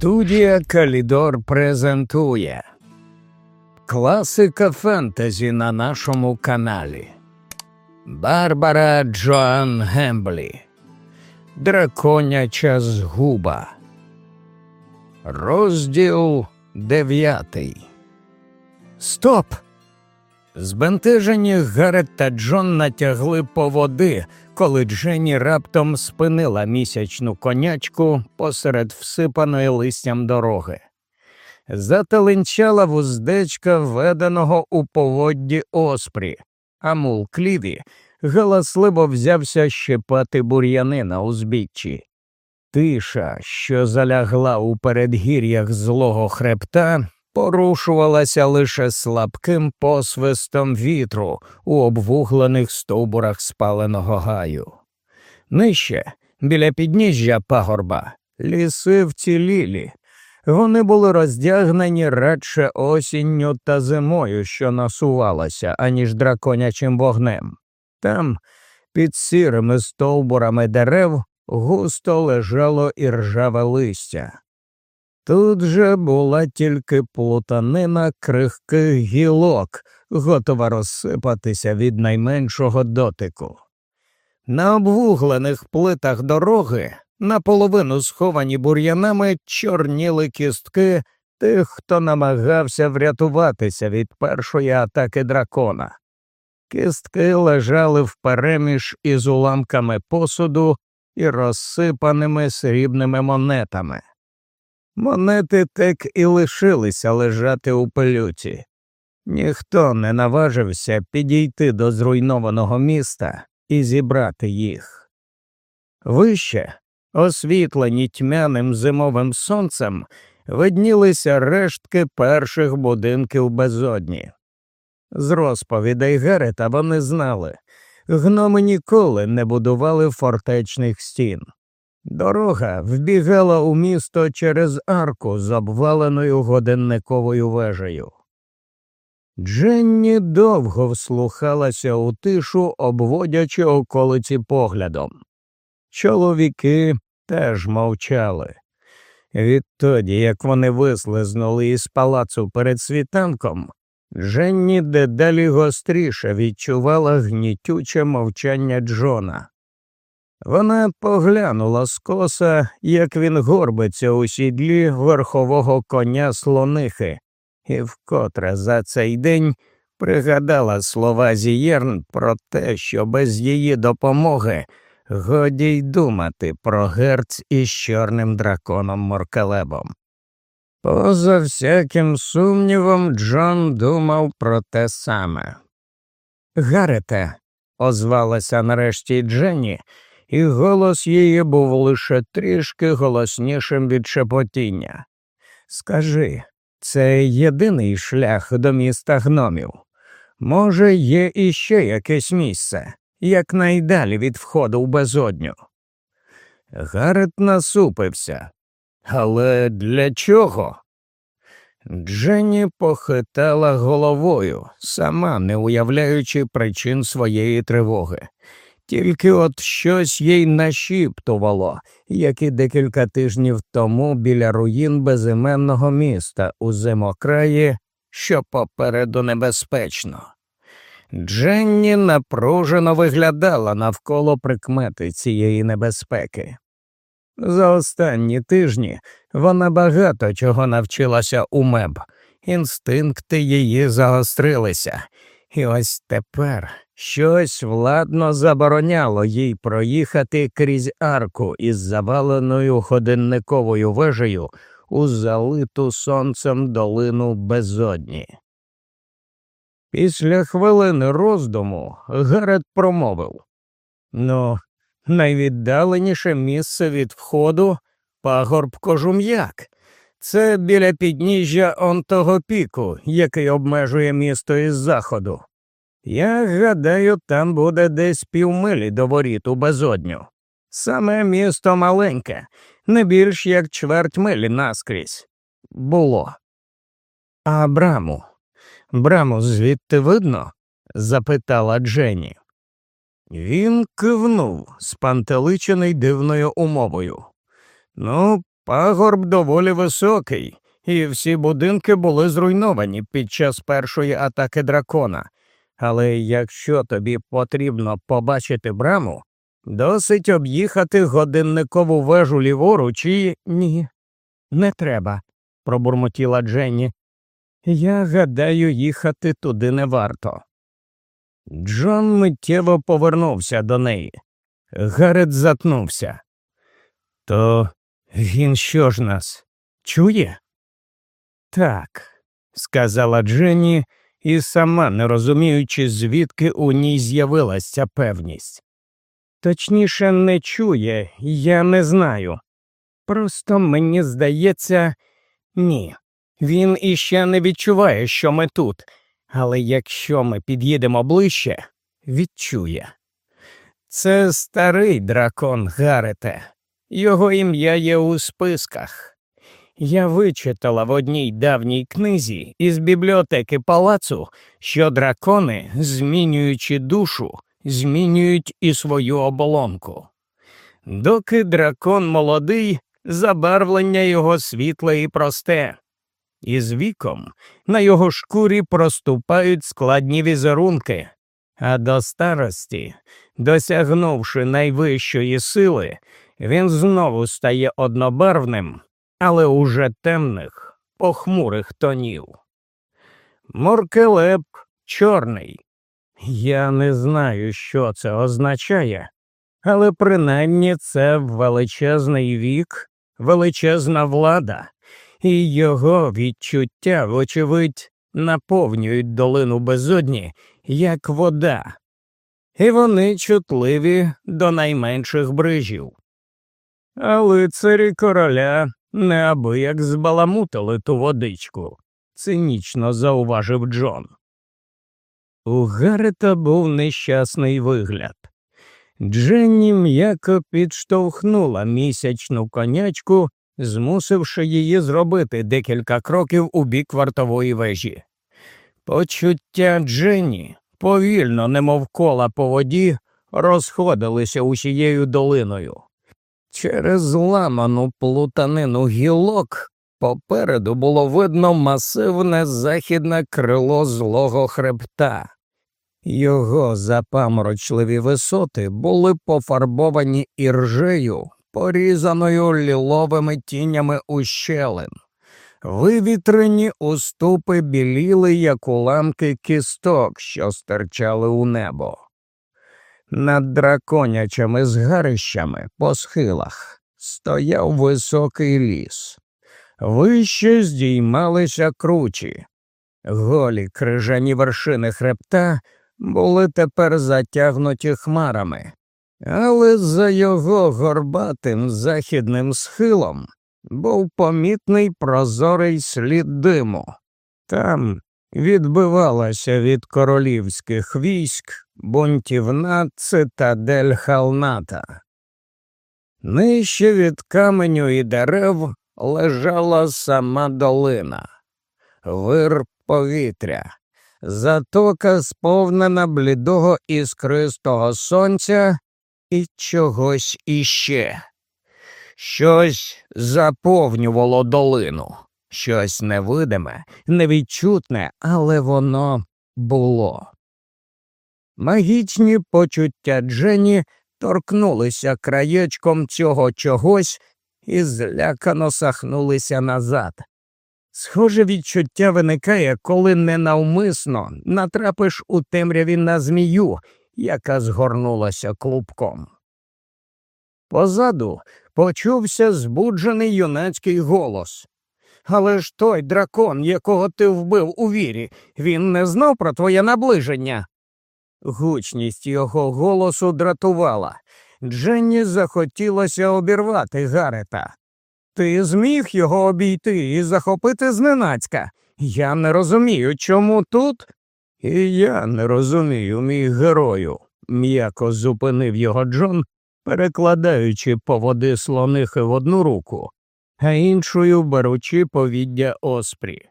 Студія Калідор презентує Класика фентезі на нашому каналі Барбара Джоан Гемблі Драконяча згуба. Розділ дев'ятий. Стоп! Збентежені Гарет та Джон натягли по води, коли Дженні раптом спинила місячну конячку посеред всипаної листям дороги. Зателенчала вуздечка введеного у поводді оспрі, а мул кліві галасливо взявся щепати бур'яни на узбіччі. Тиша, що залягла у передгір'ях злого хребта, порушувалася лише слабким посвистом вітру у обвуглених стовбурах спаленого гаю. Нижче, біля підніжжя пагорба, ліси вцілілі. Вони були роздягнені радше осінню та зимою, що насувалася, аніж драконячим вогнем. Там, під сірими стовбурами дерев, густо лежало і ржаве листя. Тут же була тільки плутанина крихких гілок, готова розсипатися від найменшого дотику. На обвуглених плитах дороги, наполовину сховані бур'янами, чорніли кістки тих, хто намагався врятуватися від першої атаки дракона. Кістки лежали впереміж із уламками посуду і розсипаними срібними монетами. Монети так і лишилися лежати у пилюті. Ніхто не наважився підійти до зруйнованого міста і зібрати їх. Вище, освітлені тьмяним зимовим сонцем, виднілися рештки перших будинків безодні. З розповідей Герета вони знали гноми ніколи не будували фортечних стін. Дорога вбігала у місто через арку з обваленою годинниковою вежею. Дженні довго вслухалася у тишу, обводячи околиці поглядом. Чоловіки теж мовчали. Відтоді, як вони вислизнули із палацу перед світанком, Дженні дедалі гостріше відчувала гнітюче мовчання Джона. Вона поглянула скоса, як він горбиться у сідлі верхового коня слонихи, і вкотре за цей день пригадала слова Зієрн про те, що без її допомоги годі й думати про герць із чорним драконом Моркалебом. Поза всяким сумнівом, Джон думав про те саме. Гарете, озвалася нарешті Дженні, і голос її був лише трішки голоснішим від шепотіння. Скажи, це єдиний шлях до міста гномів? Може, є іще якесь місце, якнайдалі від входу в безодню? Гарет насупився. Але для чого? Дженні похитала головою, сама не уявляючи причин своєї тривоги. Тільки от щось їй нашіптувало, як і декілька тижнів тому біля руїн безіменного міста у зимокраї, що попереду небезпечно. Дженні напружено виглядала навколо прикмети цієї небезпеки. За останні тижні вона багато чого навчилася у меб, інстинкти її загострилися, і ось тепер щось владно забороняло їй проїхати крізь арку із заваленою годинниковою вежею у залиту сонцем долину безодні. Після хвилини роздуму Гарет промовив Ну, найвіддаленіше місце від входу пагорб кожум'як. Це біля підніжжя он того піку, який обмежує місто із заходу. Я гадаю, там буде десь півмилі до воріт у безодню. Саме місто маленьке, не більш як чверть милі наскрізь. Було. А браму? Браму звідти видно? запитала Дженні. Він кивнув, спантеличений дивною умовою. Ну, Пагорб доволі високий, і всі будинки були зруйновані під час першої атаки дракона. Але якщо тобі потрібно побачити браму, досить об'їхати годинникову вежу ліворуч і ні, не треба, пробурмотіла Дженні. Я гадаю, їхати туди не варто. Джон миттєво повернувся до неї. Гарет затнувся. То він що ж нас чує? Так, сказала Дженні, і сама не розуміючи, звідки у ній з'явилася певність. Точніше, не чує, я не знаю. Просто мені здається, ні. Він іще не відчуває, що ми тут, але якщо ми під'їдемо ближче, відчує. Це старий дракон Гарете, його ім'я є у списках. Я вичитала в одній давній книзі із бібліотеки палацу, що дракони, змінюючи душу, змінюють і свою оболонку. Доки дракон молодий, забарвлення його світле і просте, і з віком на його шкурі проступають складні візерунки, а до старості, досягнувши найвищої сили, він знову стає однобарвним, але уже темних, похмурих тонів. Моркелеп чорний. Я не знаю, що це означає, але принаймні це величезний вік, величезна влада, і його відчуття, вочевидь, наповнюють долину безодні, як вода, і вони чутливі до найменших брижів. А лицарі короля неабияк збаламутили ту водичку, цинічно зауважив Джон. У Гарета був нещасний вигляд. Дженні м'яко підштовхнула місячну конячку, змусивши її зробити декілька кроків у бік вартової вежі. Почуття Дженні повільно, немов кола по воді, розходилися усією долиною. Через зламану плутанину гілок попереду було видно масивне західне крило злого хребта. Його запаморочливі висоти були пофарбовані іржею, порізаною ліловими тінями ущелин. Вивітрені уступи біліли, як уламки кісток, що стирчали у небо. Над драконячими згарищами по схилах стояв високий ліс. Вище здіймалися кручі. Голі крижані вершини хребта були тепер затягнуті хмарами, але за його горбатим західним схилом був помітний прозорий слід диму. Там відбивалася від королівських військ бунтівна цитадель Халната. Нижче від каменю і дерев лежала сама долина, вир повітря, затока сповнена блідого іскристого сонця і чогось іще. Щось заповнювало долину, щось невидиме, невідчутне, але воно було. Магічні почуття Джені торкнулися краєчком цього чогось і злякано сахнулися назад. Схоже відчуття виникає, коли ненавмисно натрапиш у темряві на змію, яка згорнулася клубком. Позаду почувся збуджений юнацький голос. Але ж той дракон, якого ти вбив у вірі, він не знав про твоє наближення. Гучність його голосу дратувала. Дженні захотілося обірвати Гарета. Ти зміг його обійти і захопити зненацька. Я не розумію, чому тут. І я не розумію, мій герою, м'яко зупинив його Джон, перекладаючи поводи слонихи в одну руку, а іншою беручи повіддя оспрі.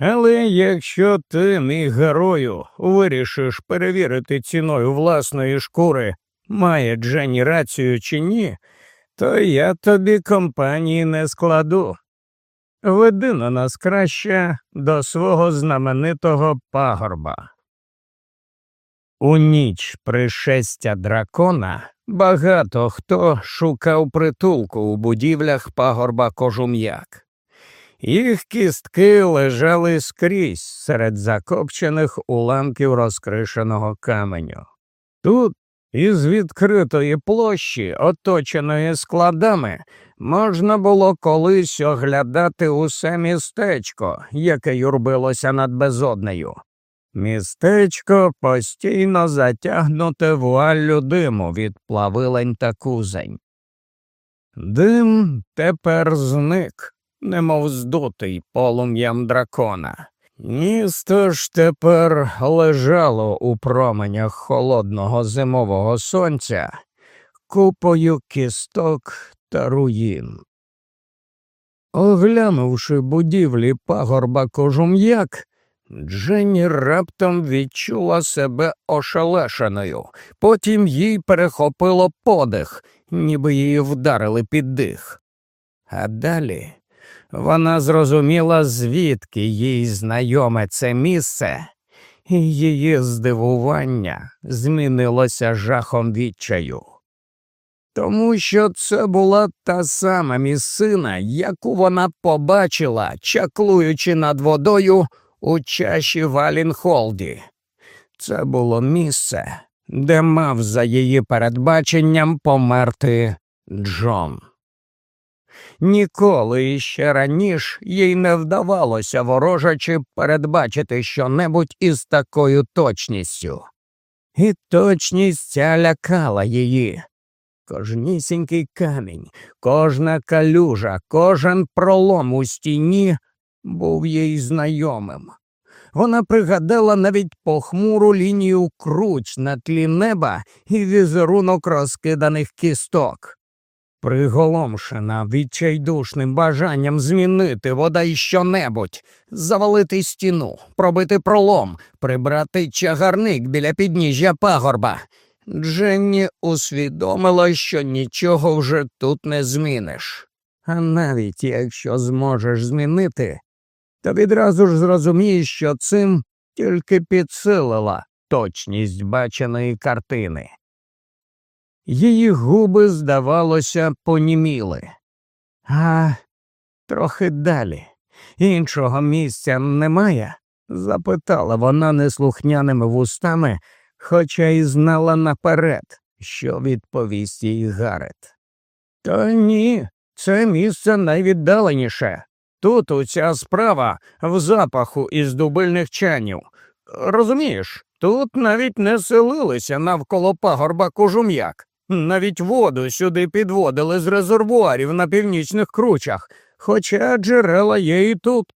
Але якщо ти, мій герою, вирішиш перевірити ціною власної шкури, має Дженні рацію чи ні, то я тобі компанії не складу. Веди на нас краще до свого знаменитого пагорба. У ніч пришестя дракона багато хто шукав притулку у будівлях пагорба кожум'як. Їх кістки лежали скрізь серед закопчених уламків розкришеного каменю. Тут, із відкритої площі, оточеної складами, можна було колись оглядати усе містечко, яке юрбилося над безоднею. Містечко постійно затягнуте вуаллю диму від плавилень та кузень. Дим тепер зник, немов здутий полум'ям дракона. Місто ж тепер лежало у променях холодного зимового сонця, купою кісток та руїн. Оглянувши будівлі пагорба кожум'як, Дженні раптом відчула себе ошелешеною, потім їй перехопило подих, ніби її вдарили під дих. А далі вона зрозуміла, звідки їй знайоме це місце, і її здивування змінилося жахом відчаю. Тому що це була та сама місцина, яку вона побачила, чаклуючи над водою у чаші Валінхолді. Це було місце, де мав за її передбаченням померти Джон. Ніколи іще раніше їй не вдавалося ворожачи передбачити щонебудь із такою точністю. І точність ця лякала її. Кожнісінький камінь, кожна калюжа, кожен пролом у стіні був їй знайомим. Вона пригадала навіть похмуру лінію круч на тлі неба і візерунок розкиданих кісток. Приголомшена відчайдушним бажанням змінити вода й щонебудь, завалити стіну, пробити пролом, прибрати чагарник біля підніжжя пагорба. Дженні усвідомила, що нічого вже тут не зміниш. А навіть якщо зможеш змінити, то відразу ж зрозумієш, що цим тільки підсилила точність баченої картини. Її губи, здавалося, поніміли. А трохи далі. Іншого місця немає? запитала вона неслухняними вустами, хоча й знала наперед, що відповість їй Гарет. Та ні, це місце найвіддаленіше. Тут уця справа в запаху із дубильних чанів. Розумієш, тут навіть не селилися навколо пагорба кожум'як. Навіть воду сюди підводили з резервуарів на північних кручах, хоча джерела є і тут.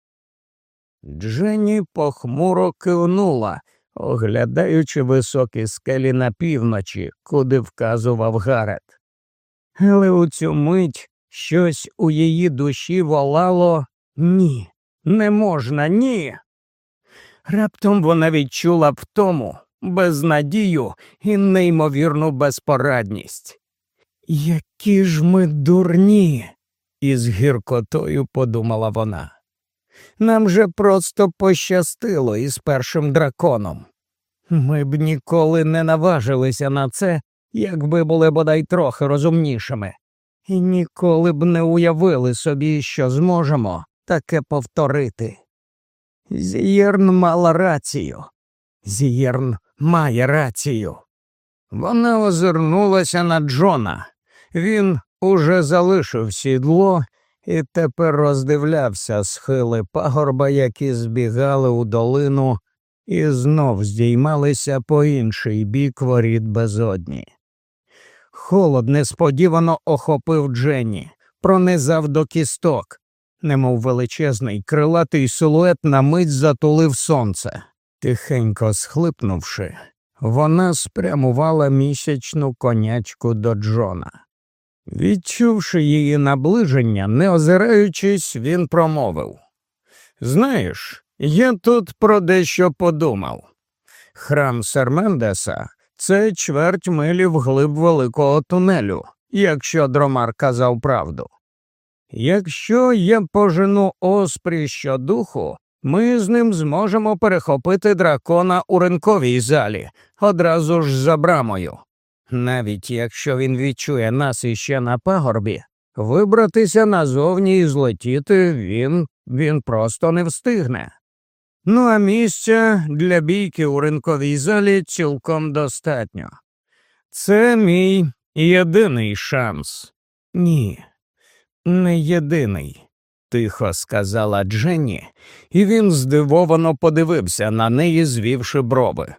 Дженні похмуро кивнула, оглядаючи високі скелі на півночі, куди вказував Гарет. Але у цю мить щось у її душі волало ні, не можна, ні. Раптом вона відчула втому, безнадію і неймовірну безпорадність. Які ж ми дурні, із гіркотою подумала вона. Нам же просто пощастило із першим драконом. Ми б ніколи не наважилися на це, якби були бодай трохи розумнішими, і ніколи б не уявили собі, що зможемо таке повторити. Зієрн мала рацію. Зієрн має рацію. Вона озирнулася на Джона. Він уже залишив сідло і тепер роздивлявся схили пагорба, які збігали у долину, і знов здіймалися по інший бік воріт безодні. Холод несподівано охопив Дженні, пронизав до кісток, немов величезний крилатий силует на мить затулив сонце. Тихенько схлипнувши, вона спрямувала місячну конячку до Джона. Відчувши її наближення, не озираючись, він промовив Знаєш, я тут про дещо подумав. Храм Сермендеса це чверть милі вглиб великого тунелю, якщо дромар казав правду. Якщо я пожену оспрі щодуху, ми з ним зможемо перехопити дракона у ринковій залі, одразу ж за брамою. Навіть якщо він відчує нас іще на пагорбі, вибратися назовні і злетіти він, він просто не встигне. Ну а місця для бійки у ринковій залі цілком достатньо. Це мій єдиний шанс. Ні, не єдиний, тихо сказала Дженні, і він здивовано подивився на неї, звівши брови.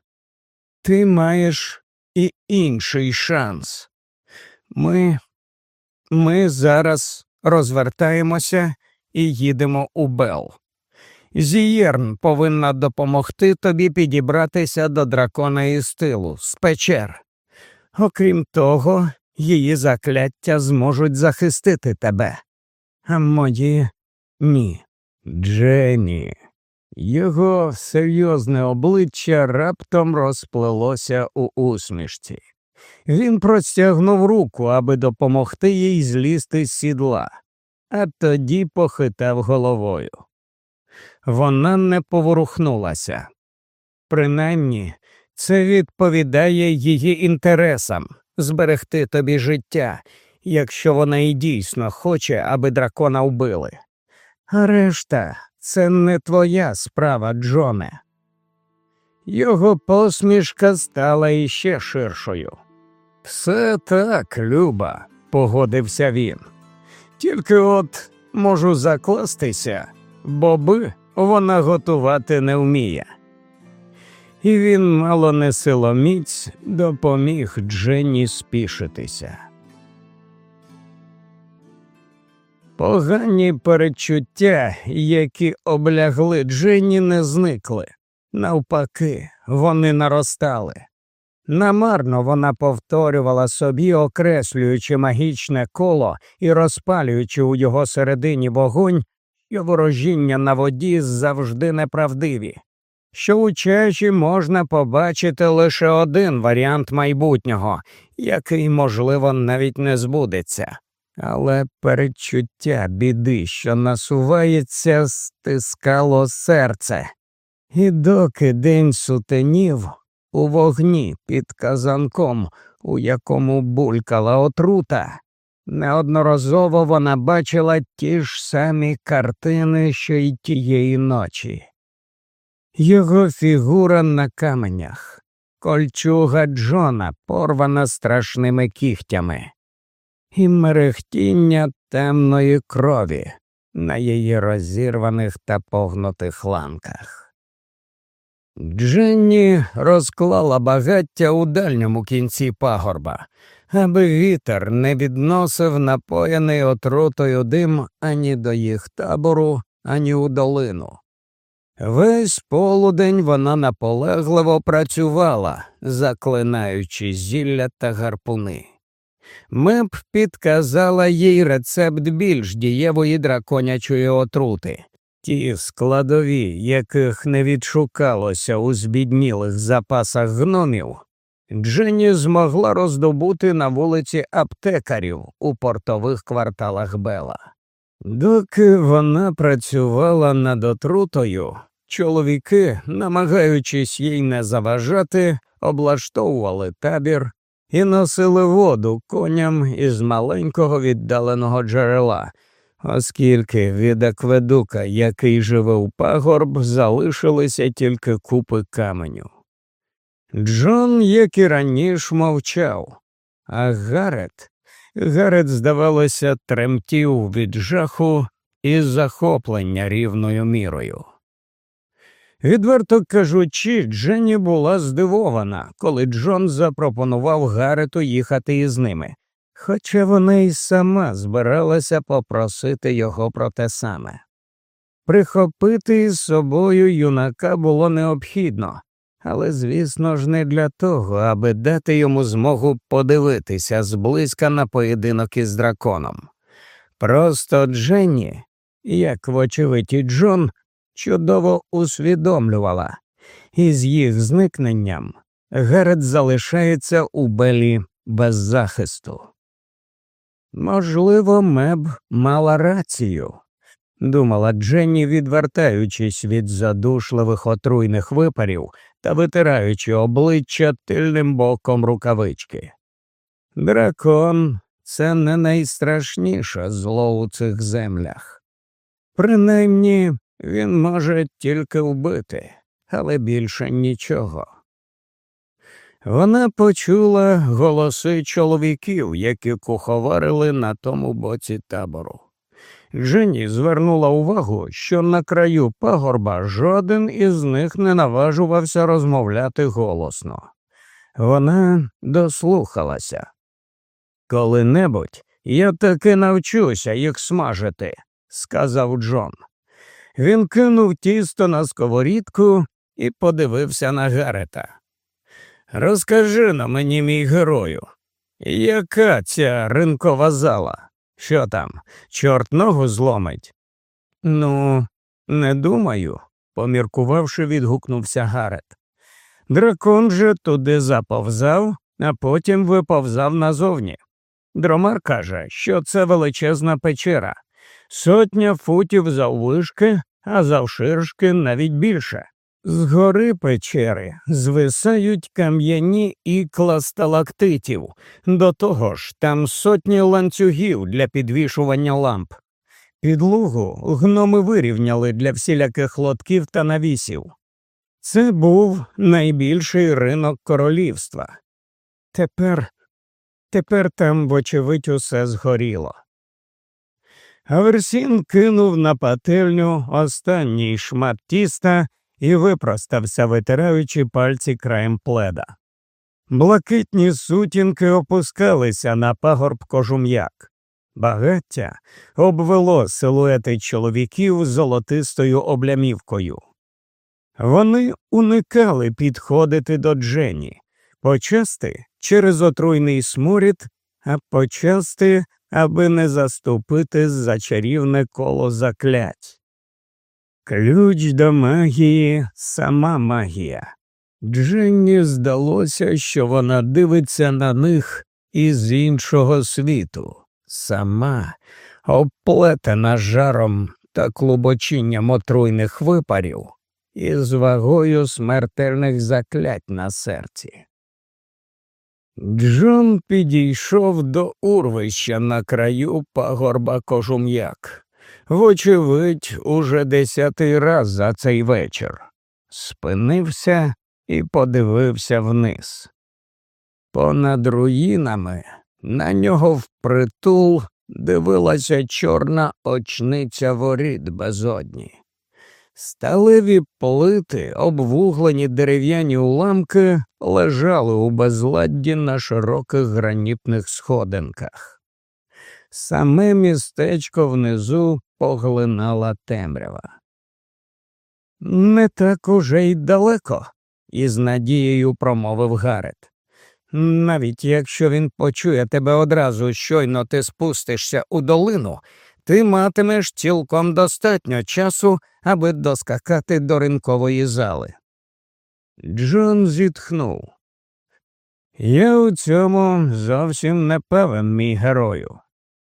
Ти маєш і інший шанс. Ми, Ми зараз розвертаємося і їдемо у Бел. Зієрн повинна допомогти тобі підібратися до дракона із тилу, з печер. Окрім того, її закляття зможуть захистити тебе. А мої ні. Дженні. Його серйозне обличчя раптом розплилося у усмішці. Він простягнув руку, аби допомогти їй злізти з сідла, а тоді похитав головою. Вона не поворухнулася. Принаймні, це відповідає її інтересам зберегти тобі життя, якщо вона і дійсно хоче, аби дракона вбили. Решта це не твоя справа, Джоне. Його посмішка стала іще ширшою. Все так, Люба, погодився він. Тільки от можу закластися, боби вона готувати не вміє. І він мало не силоміць допоміг Дженні спішитися. Погані перечуття, які облягли Дженні, не зникли. Навпаки, вони наростали. Намарно вона повторювала собі, окреслюючи магічне коло і розпалюючи у його середині вогонь, що ворожіння на воді завжди неправдиві, що у чаші можна побачити лише один варіант майбутнього, який, можливо, навіть не збудеться. Але передчуття біди, що насувається, стискало серце. І доки день сутенів у вогні під казанком, у якому булькала отрута, неодноразово вона бачила ті ж самі картини, що й тієї ночі. Його фігура на каменях, кольчуга Джона, порвана страшними кігтями, і мерехтіння темної крові на її розірваних та погнутих ланках. Дженні розклала багаття у дальньому кінці пагорба, аби вітер не відносив напояний отрутою дим ані до їх табору, ані у долину. Весь полудень вона наполегливо працювала, заклинаючи зілля та гарпуни. Меп підказала їй рецепт більш дієвої драконячої отрути, ті складові, яких не відшукалося у збіднілих запасах гномів, Дженні змогла роздобути на вулиці аптекарів у портових кварталах Бела. Доки вона працювала над отрутою, чоловіки, намагаючись їй не заважати, облаштовували табір і носили воду коням із маленького віддаленого джерела, оскільки від акведука, який живе у пагорб, залишилися тільки купи каменю. Джон, як і раніше, мовчав, а Гарет, Гарет, здавалося, тремтів від жаху і захоплення рівною мірою. Відверто кажучи, Дженні була здивована, коли Джон запропонував Гарету їхати із ними, хоча вона й сама збиралася попросити його про те саме. Прихопити із собою юнака було необхідно, але, звісно ж, не для того, аби дати йому змогу подивитися зблизька на поєдинок із драконом. Просто Дженні, як вочевидь і Джон, чудово усвідомлювала, і з їх зникненням Герет залишається у Белі без захисту. Можливо, меб мала рацію, думала Дженні, відвертаючись від задушливих отруйних випарів та витираючи обличчя тильним боком рукавички. Дракон це не найстрашніше зло у цих землях. Принаймні він може тільки вбити, але більше нічого. Вона почула голоси чоловіків, які куховарили на тому боці табору. Жені звернула увагу, що на краю пагорба жоден із них не наважувався розмовляти голосно. Вона дослухалася. Коли-небудь я таки навчуся їх смажити, сказав Джон. Він кинув тісто на сковорідку і подивився на Гарета. Розкажи на мені, мій герою, яка ця ринкова зала? Що там, чорт ногу зломить? Ну, не думаю, поміркувавши, відгукнувся Гарет. Дракон же туди заповзав, а потім виповзав назовні. Дромар каже, що це величезна печера, сотня футів заввишки, а завширшки навіть більше. Згори печери звисають кам'яні ікла сталактитів, до того ж там сотні ланцюгів для підвішування ламп. Підлогу гноми вирівняли для всіляких лотків та навісів. Це був найбільший ринок королівства. Тепер, тепер там, вочевидь, усе згоріло. Аверсін кинув на пательню останній шмат тіста і випростався, витираючи пальці краєм пледа. Блакитні сутінки опускалися на пагорб кожум'як. Багаття обвело силуети чоловіків золотистою облямівкою. Вони уникали підходити до Джені, почасти через отруйний сморід, а почасти, аби не заступити за чарівне коло заклять. Ключ до магії сама магія. Дженні здалося, що вона дивиться на них із іншого світу, сама оплетена жаром та клубочинням отруйних випарів і з вагою смертельних заклять на серці. Джон підійшов до урвища на краю пагорба кожум'як. Вочевидь, уже десятий раз за цей вечір. Спинився і подивився вниз. Понад руїнами на нього впритул дивилася чорна очниця воріт безодні. Сталеві плити, обвуглені дерев'яні уламки, лежали у безладді на широких гранітних сходинках. Саме містечко внизу поглинала темрява. Не так уже й далеко, із надією промовив Гарет. Навіть якщо він почує тебе одразу, щойно ти спустишся у долину, ти матимеш цілком достатньо часу, аби доскакати до ринкової зали. Джон зітхнув. Я у цьому зовсім не певен, мій герою.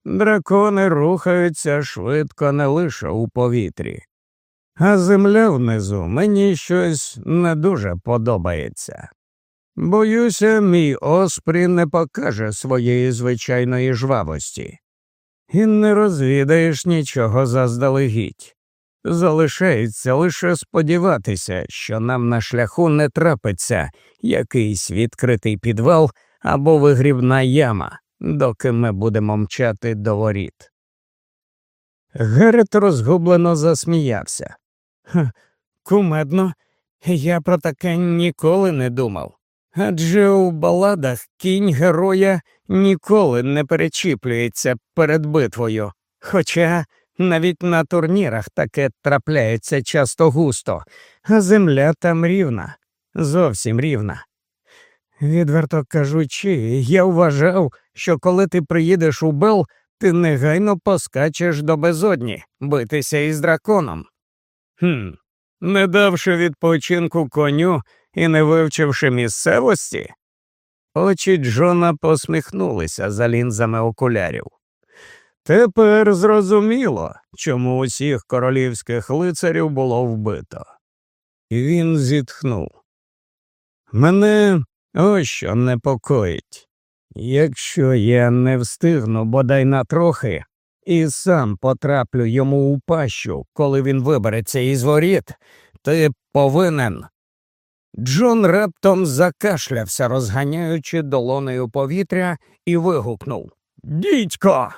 Дракони рухаються швидко не лише у повітрі, а земля внизу мені щось не дуже подобається. Боюся, мій оспрі не покаже своєї звичайної жвавості, і не розвідаєш нічого заздалегідь. Залишається лише сподіватися, що нам на шляху не трапиться якийсь відкритий підвал або вигрібна яма доки ми будемо мчати до воріт. Герет розгублено засміявся. Кумедно, я про таке ніколи не думав. Адже у баладах кінь героя ніколи не перечіплюється перед битвою, хоча навіть на турнірах таке трапляється часто густо, а земля там рівна, зовсім рівна. Відверто кажучи, я вважав, що коли ти приїдеш у Бел, ти негайно поскачеш до безодні битися із драконом. Хм, не давши відпочинку коню і не вивчивши місцевості. Очі Джона посміхнулися за лінзами окулярів. Тепер зрозуміло, чому усіх королівських лицарів було вбито. І він зітхнув. Мене ось що непокоїть. Якщо я не встигну бодай на трохи і сам потраплю йому у пащу, коли він вибереться із воріт, ти повинен. Джон раптом закашлявся, розганяючи долонею повітря, і вигукнув Дідько,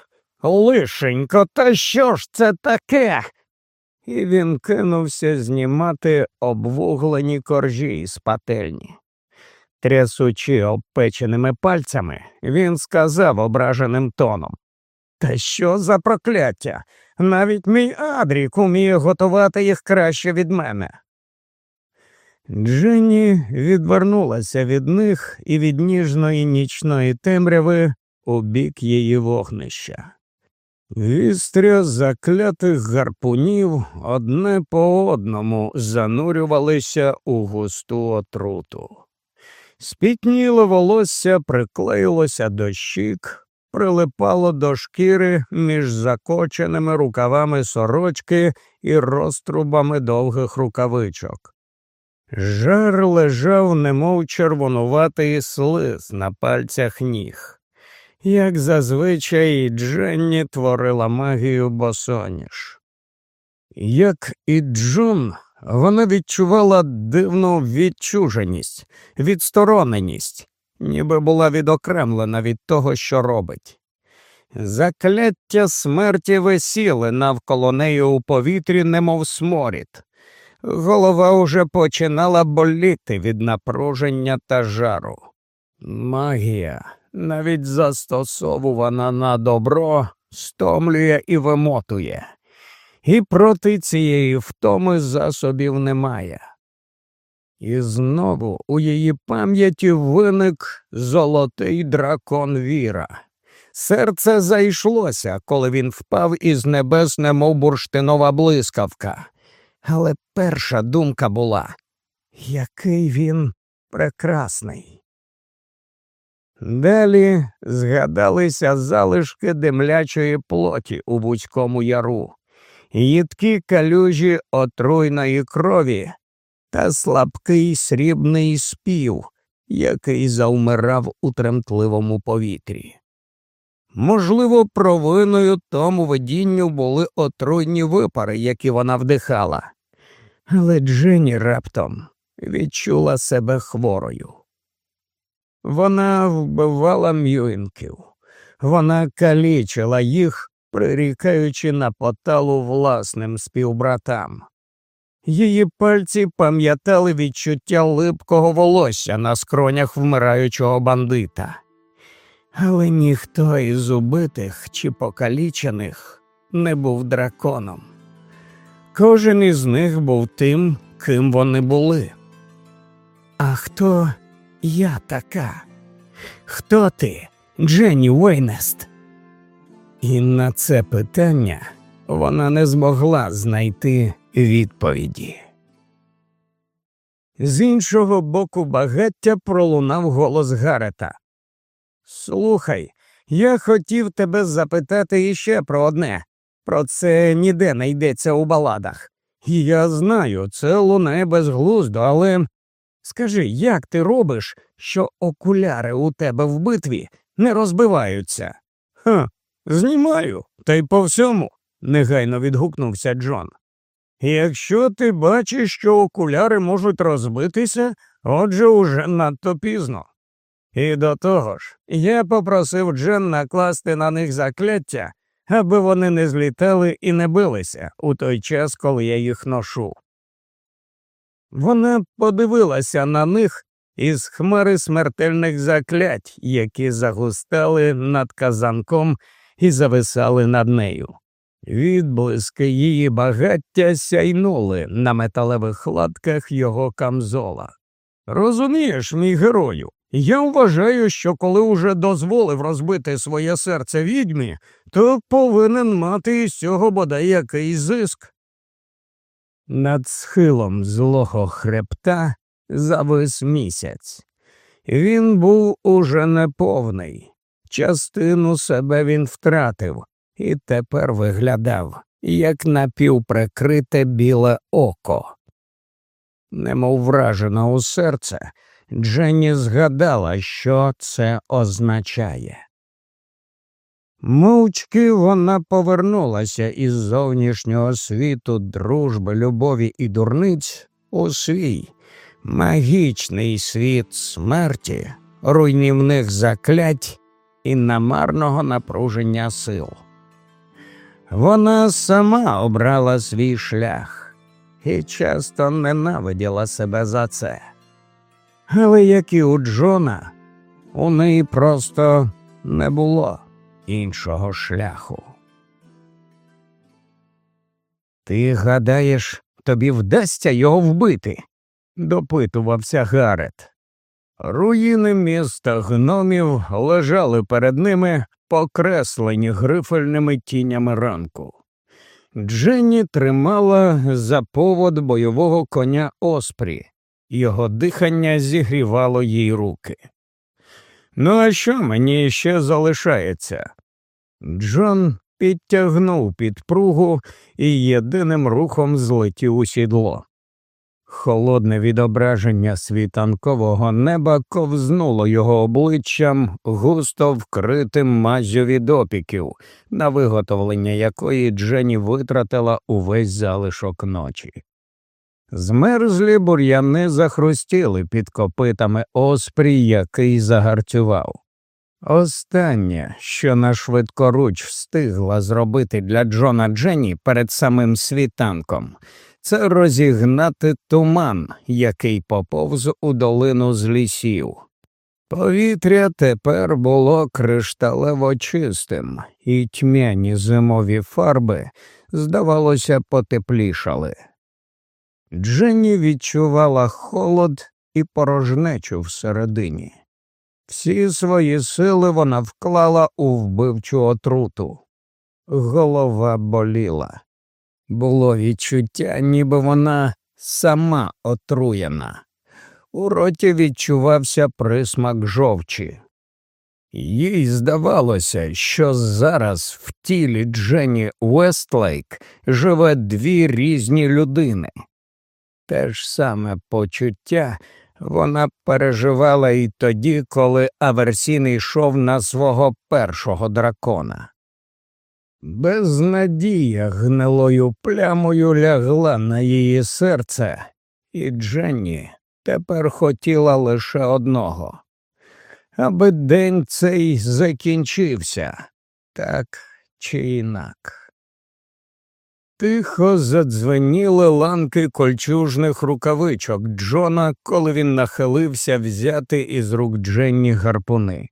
лишенько, та що ж це таке? І він кинувся знімати обвуглені коржі із пательні. Трясучи обпеченими пальцями, він сказав ображеним тоном Та що за прокляття? Навіть мій Адрік уміє готувати їх краще від мене. Дженні відвернулася від них і від ніжної нічної темряви у бік її вогнища. Вістря заклятих гарпунів одне по одному занурювалися у густу отруту. Спітніле волосся приклеїлося до щік, прилипало до шкіри між закоченими рукавами сорочки і розтрубами довгих рукавичок. Жар лежав, немов червонуватий слиз на пальцях ніг. Як зазвичай Дженні творила магію босоніж. Як і Джун, вона відчувала дивну відчуженість, відстороненість, ніби була відокремлена від того, що робить. Закляття смерті висіли навколо неї у повітрі, немов сморід. Голова уже починала боліти від напруження та жару. Магія, навіть застосовувана на добро, стомлює і вимотує і проти цієї втоми засобів немає. І знову у її пам'яті виник золотий дракон Віра. Серце зайшлося, коли він впав із небес, немов бурштинова блискавка. Але перша думка була який він прекрасний. Далі згадалися залишки димлячої плоті у вузькому яру їдкі калюжі отруйної крові та слабкий срібний спів, який завмирав у тремтливому повітрі. Можливо, провиною тому видінню були отруйні випари, які вона вдихала, але Дженні раптом відчула себе хворою. Вона вбивала м'юінків, вона калічила їх прирікаючи на поталу власним співбратам. Її пальці пам'ятали відчуття липкого волосся на скронях вмираючого бандита, але ніхто із убитих чи покалічених не був драконом. Кожен із них був тим, ким вони були. А хто я така? Хто ти, Дженні Уейнест? І на це питання вона не змогла знайти відповіді. З іншого боку багаття пролунав голос Гарета. Слухай, я хотів тебе запитати іще про одне. Про це ніде не йдеться у баладах. Я знаю, це лунає безглуздо, але скажи, як ти робиш, що окуляри у тебе в битві не розбиваються? Ха, Знімаю, та й по всьому, негайно відгукнувся Джон. Якщо ти бачиш, що окуляри можуть розбитися, отже уже надто пізно. І до того ж, я попросив Джен накласти на них закляття, аби вони не злітали і не билися у той час, коли я їх ношу. Вона подивилася на них із хмари смертельних заклять, які загустали над казанком і зависали над нею. Відблиски її багаття сяйнули на металевих латках його камзола. Розумієш, мій герою, я вважаю, що коли уже дозволив розбити своє серце відьмі, то повинен мати із цього бодай якийсь зиск. Над схилом злого хребта завис місяць. Він був уже неповний. Частину себе він втратив, і тепер виглядав, як напівприкрите біле око. Немов вражена у серце, Дженні згадала, що це означає. Мовчки вона повернулася із зовнішнього світу дружби, любові і дурниць у свій магічний світ смерті, руйнівних заклять і намарного напруження сил. Вона сама обрала свій шлях і часто ненавиділа себе за це. Але як і у Джона, у неї просто не було іншого шляху. Ти гадаєш, тобі вдасться його вбити? допитувався Гарет. Руїни міста гномів лежали перед ними, покреслені грифельними тінями ранку. Дженні тримала за повод бойового коня Оспрі, його дихання зігрівало їй руки. Ну, а що мені ще залишається? Джон підтягнув підпругу і єдиним рухом злетів у сідло. Холодне відображення світанкового неба ковзнуло його обличчям, густо вкритим мазю від опіків, на виготовлення якої Джені витратила увесь залишок ночі. Змерзлі бур'яни захрустіли під копитами оспрій, який загарцював. Останнє, що на швидкоруч встигла зробити для Джона Дженні перед самим світанком, це розігнати туман, який поповз у долину з лісів. Повітря тепер було кришталево чистим, і тьмяні зимові фарби, здавалося, потеплішали. Дженні відчувала холод і порожнечу всередині. Всі свої сили вона вклала у вбивчу отруту. Голова боліла. Було відчуття, ніби вона сама отруєна. У роті відчувався присмак жовчі. Їй здавалося, що зараз в тілі Дженні Уестлейк живе дві різні людини. Те ж саме почуття вона переживала і тоді, коли Аверсін йшов на свого першого дракона. Безнадія гнилою плямою лягла на її серце, і Дженні тепер хотіла лише одного, аби день цей закінчився, так чи інак. Тихо задзвеніли ланки кольчужних рукавичок Джона, коли він нахилився взяти із рук Дженні гарпуни.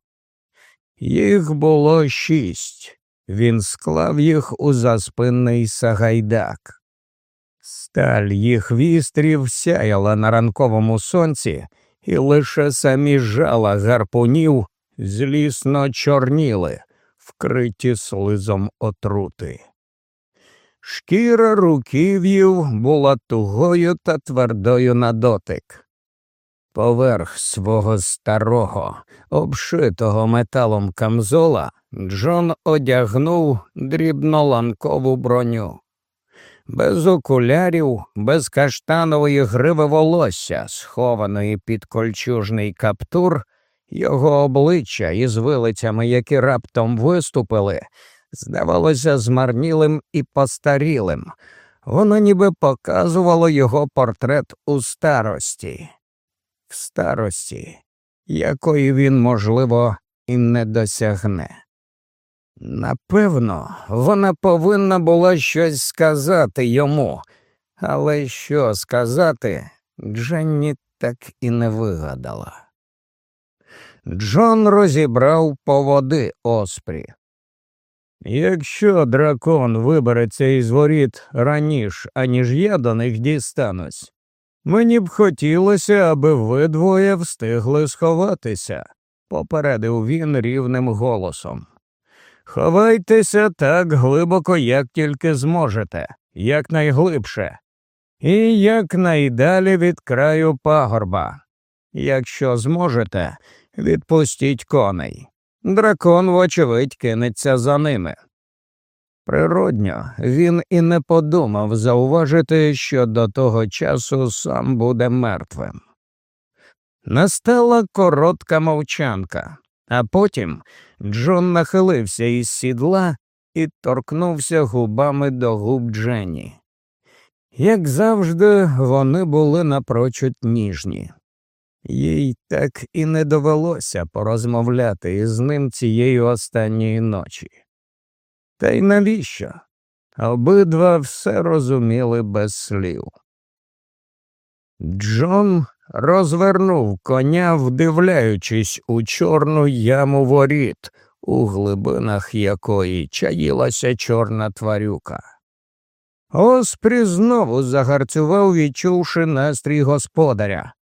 Їх було шість. Він склав їх у заспинний сагайдак. Сталь їх вістрів сяяла на ранковому сонці, і лише самі жала гарпунів злісно чорніли, вкриті слизом отрути. Шкіра руків'їв була тугою та твердою на дотик. Поверх свого старого, обшитого металом камзола, Джон одягнув дрібноланкову броню. Без окулярів, без каштанової гриви волосся, схованої під кольчужний каптур, його обличчя із вилицями, які раптом виступили, здавалося змарнілим і постарілим. Воно ніби показувало його портрет у старості, старості, якої він, можливо, і не досягне. Напевно, вона повинна була щось сказати йому, але що сказати, Дженні так і не вигадала. Джон розібрав поводи оспрі. Якщо дракон вибереться із воріт раніше, аніж я до них дістанусь, мені б хотілося, аби ви двоє встигли сховатися, попередив він рівним голосом. Ховайтеся так глибоко, як тільки зможете, якнайглибше, і якнайдалі від краю пагорба. Якщо зможете, відпустіть коней. Дракон, вочевидь, кинеться за ними. Природньо, він і не подумав зауважити, що до того часу сам буде мертвим. Настала коротка мовчанка, а потім Джон нахилився із сідла і торкнувся губами до губ Дженні. Як завжди, вони були напрочуд ніжні. Їй так і не довелося порозмовляти із ним цієї останньої ночі. Та й навіщо? Обидва все розуміли без слів. Джон розвернув коня, вдивляючись у чорну яму воріт, у глибинах якої чаїлася чорна тварюка. Оспрі знову загарцював, відчувши настрій господаря.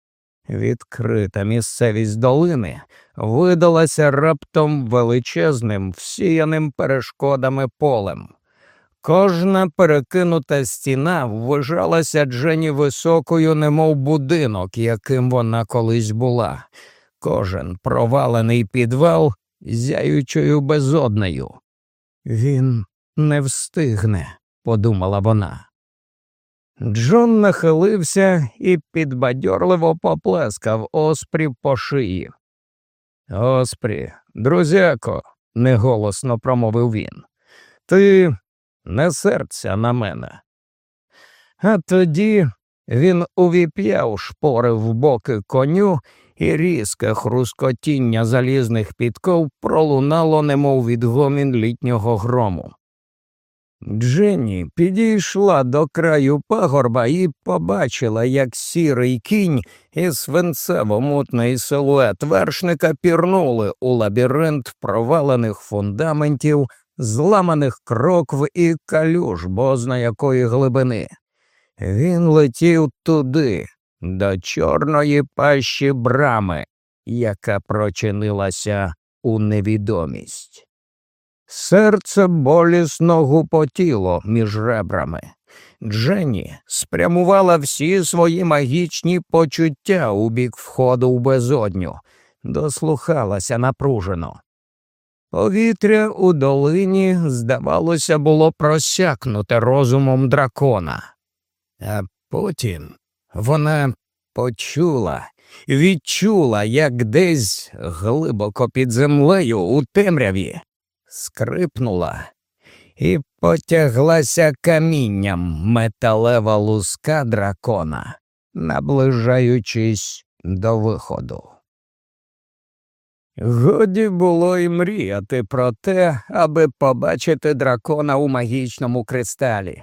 Відкрита місцевість долини видалася раптом величезним, всіяним перешкодами полем. Кожна перекинута стіна вважалася Джені високою, немов будинок, яким вона колись була, кожен провалений підвал зяючою безоднею. Він не встигне, подумала вона. Джон нахилився і підбадьорливо поплескав Оспрі по шиї. Оспрі, друзяко, неголосно промовив він, ти не серця на мене. А тоді він увіп'яв шпори в боки коню, і різке хрускотіння залізних підков пролунало, немов відгомін літнього грому. Дженні підійшла до краю пагорба і побачила, як сірий кінь і свинцево-мутний силует вершника пірнули у лабіринт провалених фундаментів, зламаних крокв і калюж, бозна якої глибини. Він летів туди, до чорної пащі брами, яка прочинилася у невідомість. Серце болісно гупотіло між ребрами. Дженні спрямувала всі свої магічні почуття у бік входу в безодню, дослухалася напружено. Повітря у долині, здавалося, було просякнуте розумом дракона, а потім вона почула, відчула, як десь глибоко під землею у темряві скрипнула і потяглася камінням металева луска дракона, наближаючись до виходу. Годі було й мріяти про те, аби побачити дракона у магічному кристалі,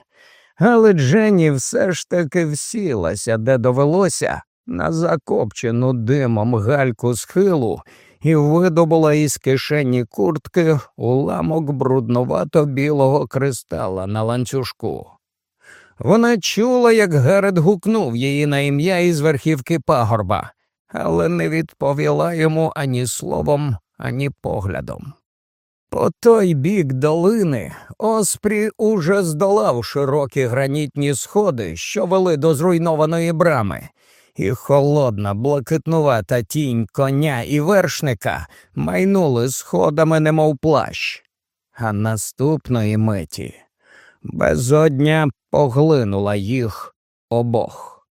але Дженні все ж таки всілася, де довелося, на закопчену димом гальку схилу і видобула із кишені куртки уламок брудновато білого кристала на ланцюжку. Вона чула, як Герет гукнув її на ім'я із верхівки пагорба, але не відповіла йому ані словом, ані поглядом. По той бік долини Оспрі уже здолав широкі гранітні сходи, що вели до зруйнованої брами, і холодна, блакитнувата тінь коня і вершника майнули сходами, немов плащ. А наступної миті безодня поглинула їх обох.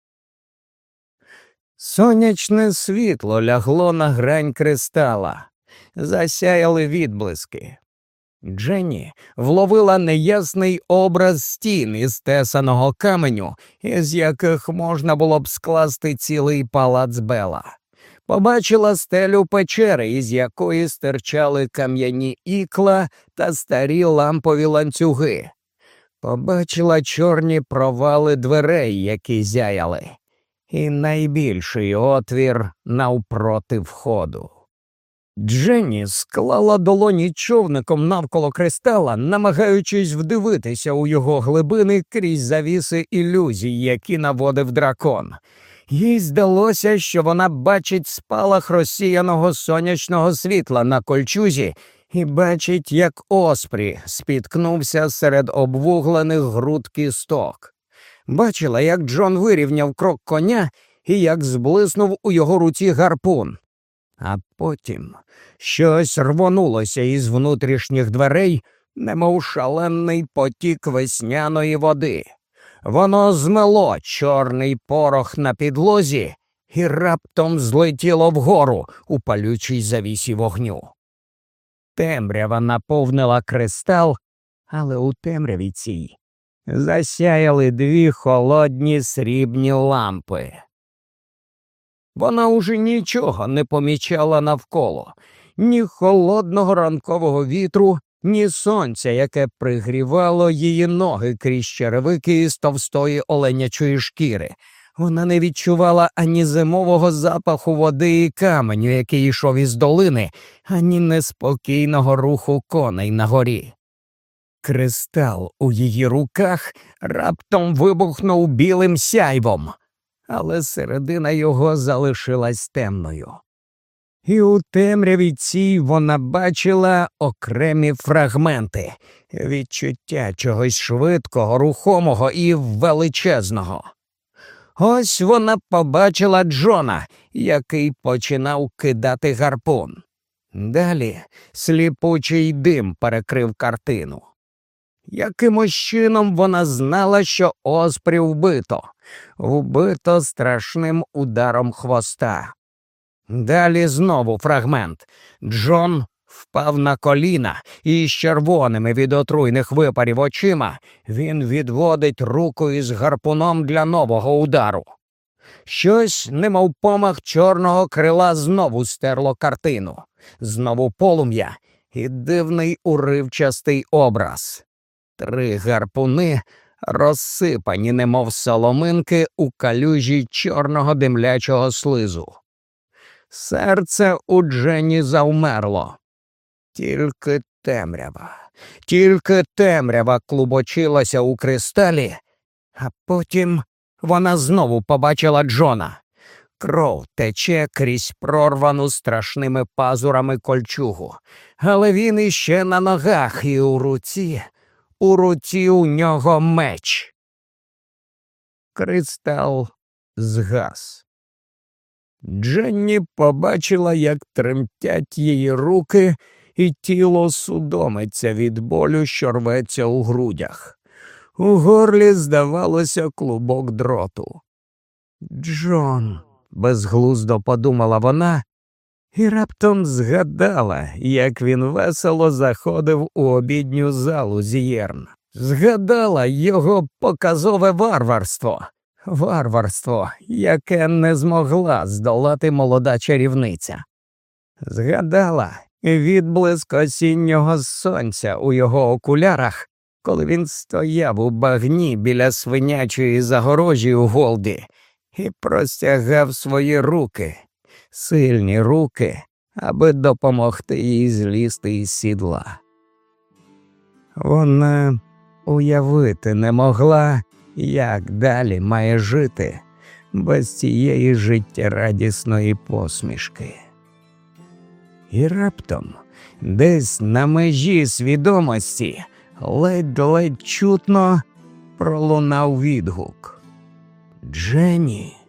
Сонячне світло лягло на грань кристала, засяяли відблиски. Дженні вловила неясний образ стін із тесаного каменю, із яких можна було б скласти цілий палац Бела. Побачила стелю печери, із якої стирчали кам'яні ікла та старі лампові ланцюги. Побачила чорні провали дверей, які зяяли, і найбільший отвір навпроти входу. Дженні склала долоні човником навколо кристала, намагаючись вдивитися у його глибини крізь завіси ілюзій, які наводив дракон. Їй здалося, що вона бачить спалах розсіяного сонячного світла на кольчузі і бачить, як оспрі спіткнувся серед обвуглених груд кісток. Бачила, як Джон вирівняв крок коня і як зблиснув у його руці гарпун. А потім щось рвонулося із внутрішніх дверей, немов шалений потік весняної води. Воно змело чорний порох на підлозі і раптом злетіло вгору у палючій завісі вогню. Темрява наповнила кристал, але у темряві цій засяяли дві холодні срібні лампи. Вона уже нічого не помічала навколо, ні холодного ранкового вітру, ні сонця, яке пригрівало її ноги крізь черевики із товстої оленячої шкіри. Вона не відчувала ані зимового запаху води і каменю, який йшов із долини, ані неспокійного руху коней на горі. Кристал у її руках раптом вибухнув білим сяйвом, але середина його залишилась темною. І у темряві цій вона бачила окремі фрагменти, відчуття чогось швидкого, рухомого і величезного. Ось вона побачила Джона, який починав кидати гарпун. Далі сліпучий дим перекрив картину. Якимось чином вона знала, що оспрі вбито, вбито страшним ударом хвоста. Далі знову фрагмент. Джон впав на коліна і з червоними від отруйних випарів очима він відводить руку із гарпуном для нового удару. Щось, немов помах чорного крила, знову стерло картину, знову полум'я і дивний уривчастий образ. Три гарпуни розсипані, немов соломинки у калюжі чорного димлячого слизу. Серце у Джені завмерло. Тільки темрява, тільки темрява клубочилася у кристалі, а потім вона знову побачила Джона. Кров тече крізь прорвану страшними пазурами кольчугу, але він іще на ногах і у руці, у руці у нього меч. Кристал згас. Дженні побачила, як тремтять її руки, і тіло судомиться від болю, що рветься у грудях. У горлі здавалося клубок дроту. Джон, безглуздо подумала вона, і раптом згадала, як він весело заходив у обідню залу зієрн. Згадала його показове варварство, варварство, яке не змогла здолати молода чарівниця. Згадала відблиск осіннього сонця у його окулярах, коли він стояв у багні біля свинячої загорожі у голді і простягав свої руки, сильні руки, аби допомогти їй злізти із сідла. Вона уявити не могла, як далі має жити без цієї життєрадісної посмішки. І раптом, десь на межі свідомості, ледь-ледь чутно пролунав відгук. Дженні.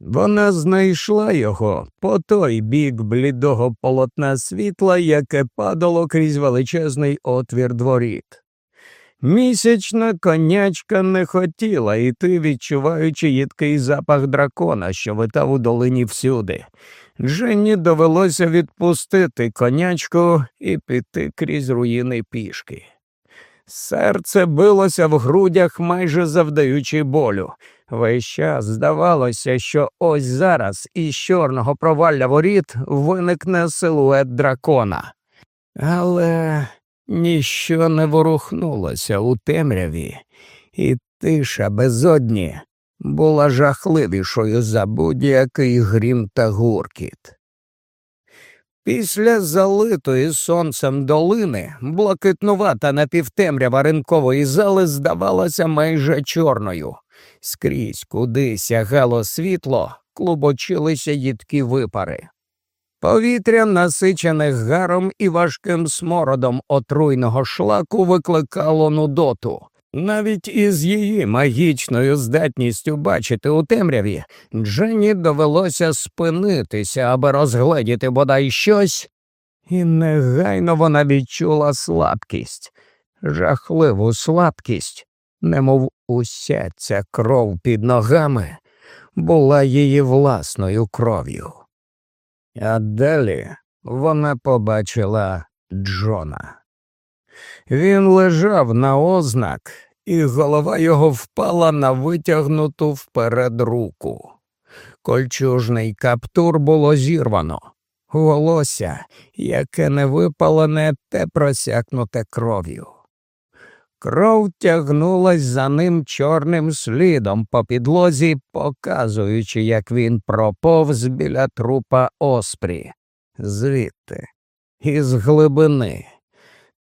Вона знайшла його по той бік блідого полотна світла, яке падало крізь величезний отвір дворіт. Місячна конячка не хотіла йти, відчуваючи їдкий запах дракона, що витав у долині всюди. Дженні довелося відпустити конячку і піти крізь руїни пішки. Серце билося в грудях, майже завдаючи болю. Весь час здавалося, що ось зараз із чорного провалля воріт виникне силует дракона. Але ніщо не ворухнулося у темряві, і тиша безодні була жахливішою за будь-який грім та гуркіт. Після залитої сонцем долини блакитнувата напівтемрява ринкової зали здавалася майже чорною. Скрізь, куди сягало світло, клубочилися їдкі випари. Повітря, насичене гаром і важким смородом отруйного шлаку, викликало нудоту. Навіть із її магічною здатністю бачити у темряві, Дженні довелося спинитися, аби розгледіти бодай щось, і негайно вона відчула слабкість, жахливу слабкість, немов уся ця кров під ногами була її власною кров'ю. А далі вона побачила Джона. Він лежав на ознак, і голова його впала на витягнуту вперед руку. Кольчужний каптур було зірвано, волосся, яке не випалене, те просякнуте кров'ю. Кров тягнулась за ним чорним слідом по підлозі, показуючи, як він проповз біля трупа оспрі, звідти, із глибини,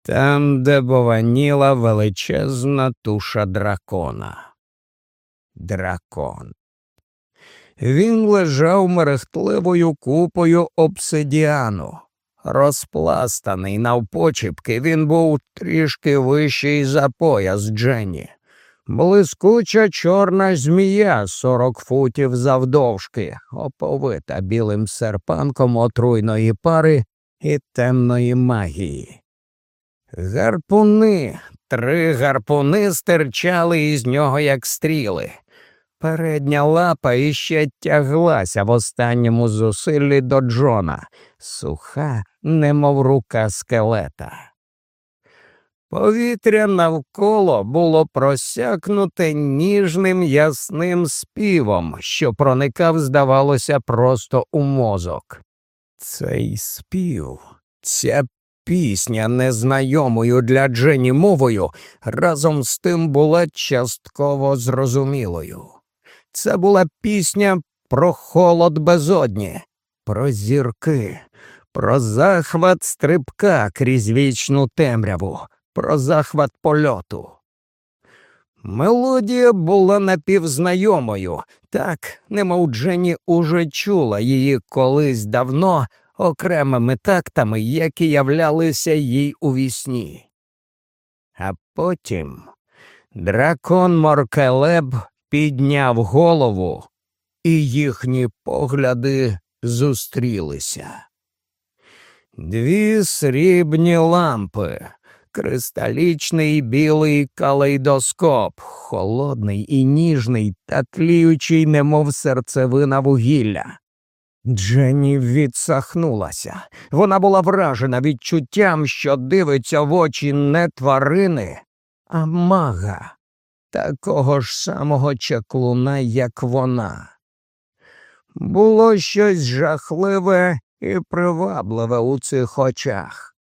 там, де бованіла величезна туша дракона. Дракон. Він лежав мерехтливою купою обсидіану. Розпластаний навпочіпки, він був трішки вищий за пояс Дженні. Блискуча чорна змія сорок футів завдовжки, оповита білим серпанком отруйної пари і темної магії. Гарпуни, три гарпуни стирчали із нього, як стріли. Передня лапа іще тяглася в останньому зусиллі до Джона, суха, немов рука скелета. Повітря навколо було просякнуте ніжним ясним співом, що проникав, здавалося, просто у мозок. Цей спів, ця пісня незнайомою для Джені мовою разом з тим була частково зрозумілою. Це була пісня про холод безодні, про зірки, про захват стрибка крізь вічну темряву, про захват польоту. Мелодія була напівзнайомою, так, немов Джені уже чула її колись давно окремими тактами, які являлися їй у вісні. А потім дракон Моркелеб підняв голову, і їхні погляди зустрілися. Дві срібні лампи, кристалічний білий калейдоскоп, холодний і ніжний та тліючий, немов серцевина вугілля. Дженні відсахнулася. Вона була вражена відчуттям, що дивиться в очі не тварини, а мага, такого ж самого чаклуна, як вона. Було щось жахливе і привабливе у цих очах.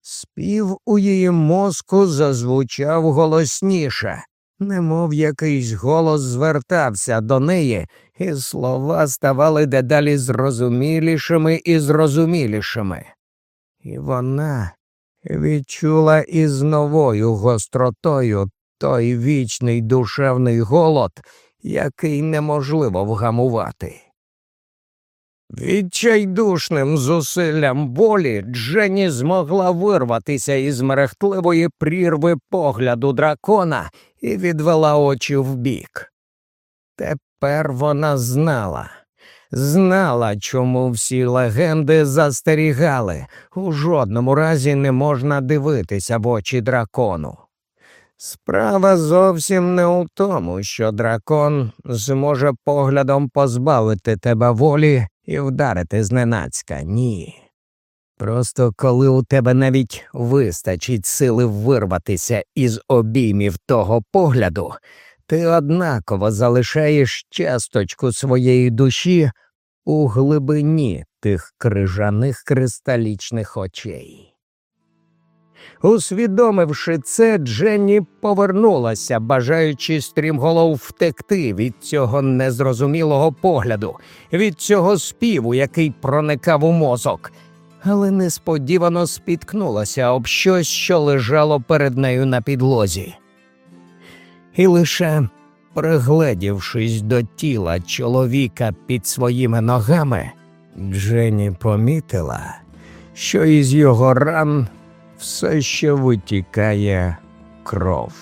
Спів у її мозку зазвучав голосніше, немов якийсь голос звертався до неї, і слова ставали дедалі зрозумілішими і зрозумілішими. І вона відчула із новою гостротою той вічний душевний голод, який неможливо вгамувати. Відчайдушним зусиллям болі Дженні змогла вирватися із мерехтливої прірви погляду дракона і відвела очі вбік. Тепер вона знала, знала, чому всі легенди застерігали, у жодному разі не можна дивитися в очі дракону. Справа зовсім не у тому, що дракон зможе поглядом позбавити тебе волі і вдарити зненацька, ні. Просто коли у тебе навіть вистачить сили вирватися із обіймів того погляду, ти однаково залишаєш часточку своєї душі у глибині тих крижаних кристалічних очей. Усвідомивши це, Дженні повернулася, бажаючи стрімголов втекти від цього незрозумілого погляду, від цього співу, який проникав у мозок, але несподівано спіткнулася об щось, що лежало перед нею на підлозі. І лише пригледівшись до тіла чоловіка під своїми ногами, Дженні помітила, що із його ран все ще витікає кров.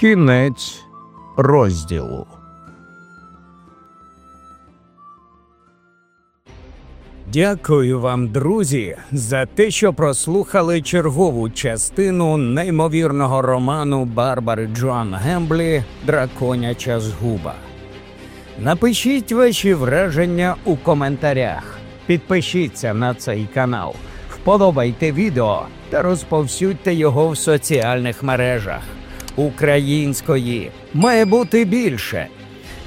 Кінець розділу. Дякую вам, друзі, за те, що прослухали чергову частину неймовірного роману Барбари Джоан Гемблі Драконяча згуба. Напишіть ваші враження у коментарях, підпишіться на цей канал, вподобайте відео та розповсюдьте його в соціальних мережах. Української має бути більше.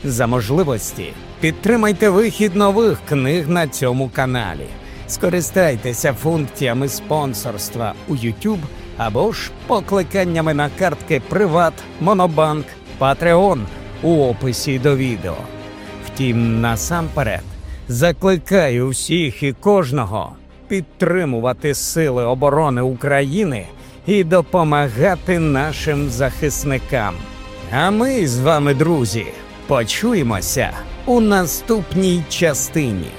За можливості підтримайте вихід нових книг на цьому каналі. Скористайтеся функціями спонсорства у YouTube або ж покликаннями на картки Приват, Монобанк, Patreon у описі до відео. Втім, насамперед закликаю всіх і кожного підтримувати Сили оборони України і допомагати нашим захисникам. А ми з вами, друзі, почуємося у наступній частині.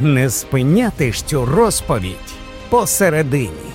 Не спиняти ж цю розповідь посередині.